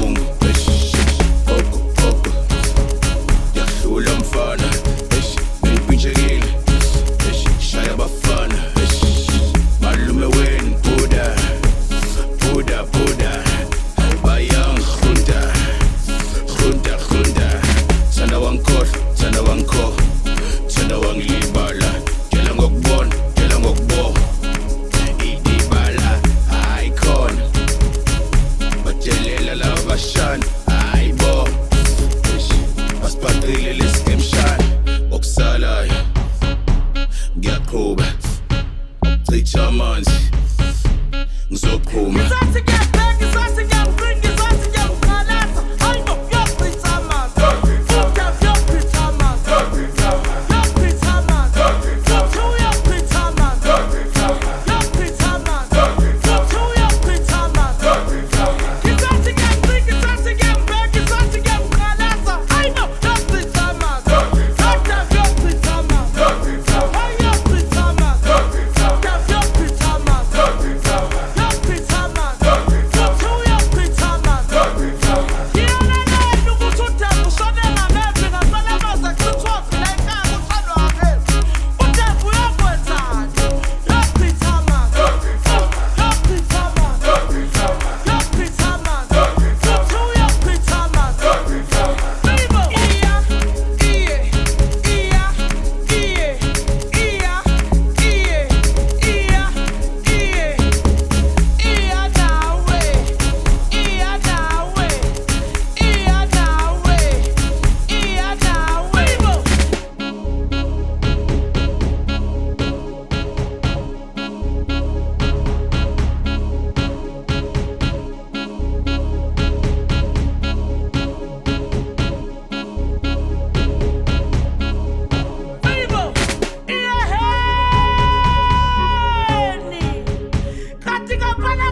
boom. Germans. So cool, man. Pala